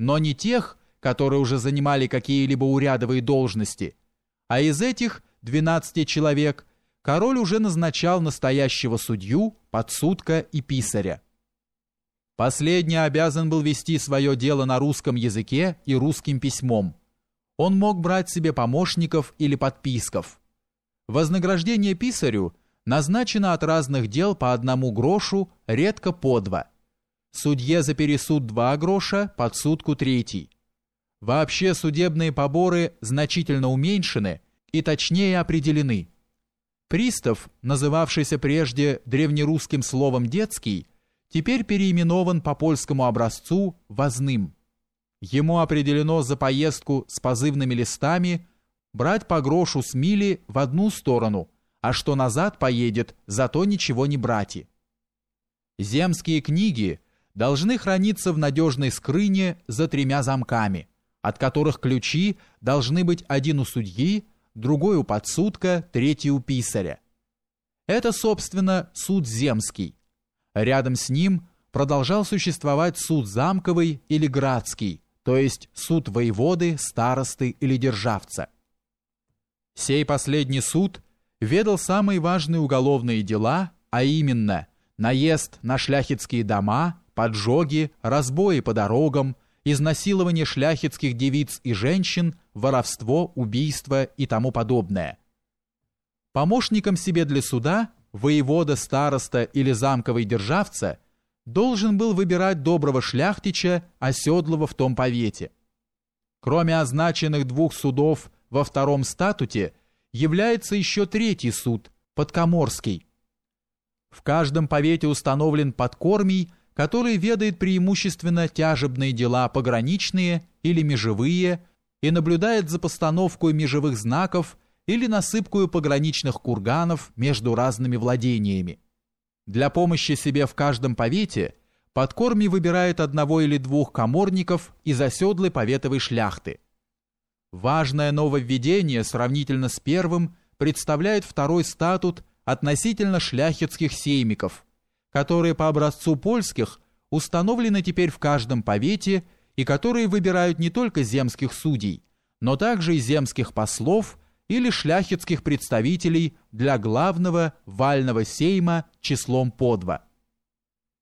но не тех, которые уже занимали какие-либо урядовые должности, а из этих 12 человек король уже назначал настоящего судью, подсудка и писаря. Последний обязан был вести свое дело на русском языке и русским письмом. Он мог брать себе помощников или подписков. Вознаграждение писарю назначено от разных дел по одному грошу, редко по два. Судье за пересуд два гроша, подсудку третий. Вообще судебные поборы значительно уменьшены и точнее определены. Пристав, называвшийся прежде древнерусским словом «детский», теперь переименован по польскому образцу «возным». Ему определено за поездку с позывными листами брать по грошу с мили в одну сторону, а что назад поедет, зато ничего не брати. Земские книги должны храниться в надежной скрыне за тремя замками, от которых ключи должны быть один у судьи, другой у подсудка, третий у писаря. Это, собственно, суд земский, Рядом с ним продолжал существовать суд замковый или градский, то есть суд воеводы, старосты или державца. Сей последний суд ведал самые важные уголовные дела, а именно наезд на шляхетские дома, поджоги, разбои по дорогам, изнасилование шляхетских девиц и женщин, воровство, убийство и тому подобное. Помощником себе для суда воевода, староста или замковый державца должен был выбирать доброго шляхтича, оседлого в том повете. Кроме означенных двух судов во втором статуте, является еще третий суд, подкоморский. В каждом повете установлен подкормий, который ведает преимущественно тяжебные дела пограничные или межевые и наблюдает за постановкой межевых знаков или насыпкую пограничных курганов между разными владениями. Для помощи себе в каждом повете подкорми выбирает одного или двух коморников из оседлой поветовой шляхты. Важное нововведение сравнительно с первым представляет второй статут относительно шляхетских сеймиков, которые по образцу польских установлены теперь в каждом повете и которые выбирают не только земских судей, но также и земских послов или шляхетских представителей для главного вального сейма числом по два.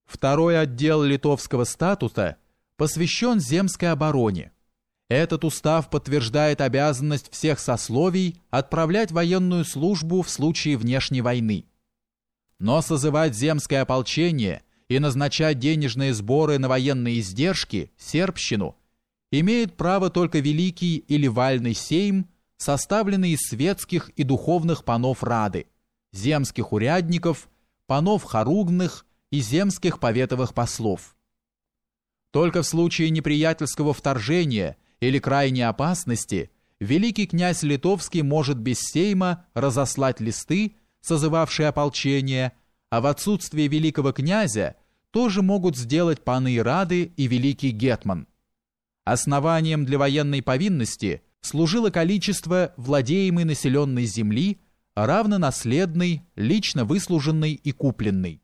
Второй отдел литовского статута посвящен земской обороне. Этот устав подтверждает обязанность всех сословий отправлять военную службу в случае внешней войны. Но созывать земское ополчение и назначать денежные сборы на военные издержки, сербщину, имеет право только Великий или Вальный Сейм – составленный из светских и духовных панов Рады, земских урядников, панов хоругных и земских поветовых послов. Только в случае неприятельского вторжения или крайней опасности великий князь Литовский может без сейма разослать листы, созывавшие ополчение, а в отсутствие великого князя тоже могут сделать паны Рады и великий Гетман. Основанием для военной повинности – служило количество владеемой населенной земли, равно наследной, лично выслуженной и купленной.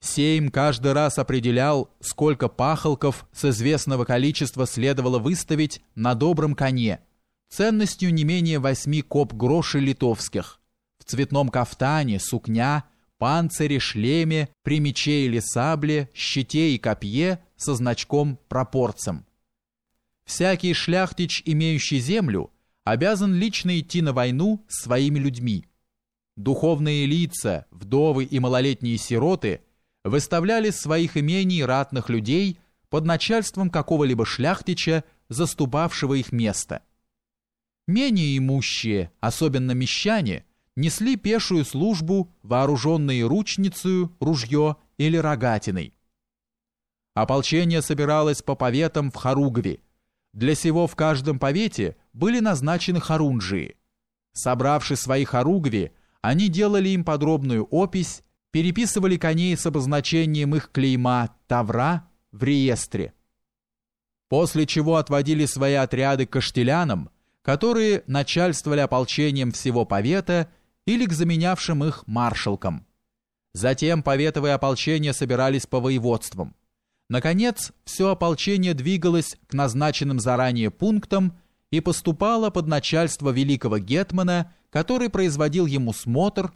Сейм каждый раз определял, сколько пахолков с известного количества следовало выставить на добром коне, ценностью не менее восьми коп грошей литовских, в цветном кафтане, сукня, панцире, шлеме, при мече или сабле, щите и копье со значком пропорцем. Всякий шляхтич, имеющий землю, обязан лично идти на войну с своими людьми. Духовные лица, вдовы и малолетние сироты выставляли своих имений ратных людей под начальством какого-либо шляхтича, заступавшего их место. Менее имущие, особенно мещане, несли пешую службу, вооруженные ручницею, ружье или рогатиной. Ополчение собиралось по поветам в Харугве, для сего в каждом повете были назначены хорунжии. Собравши свои хоругви, они делали им подробную опись, переписывали коней с обозначением их клейма «Тавра» в реестре. После чего отводили свои отряды каштелянам, которые начальствовали ополчением всего повета или к заменявшим их маршалкам. Затем поветовые ополчения собирались по воеводствам. Наконец, все ополчение двигалось к назначенным заранее пунктам и поступало под начальство великого гетмана, который производил ему смотр,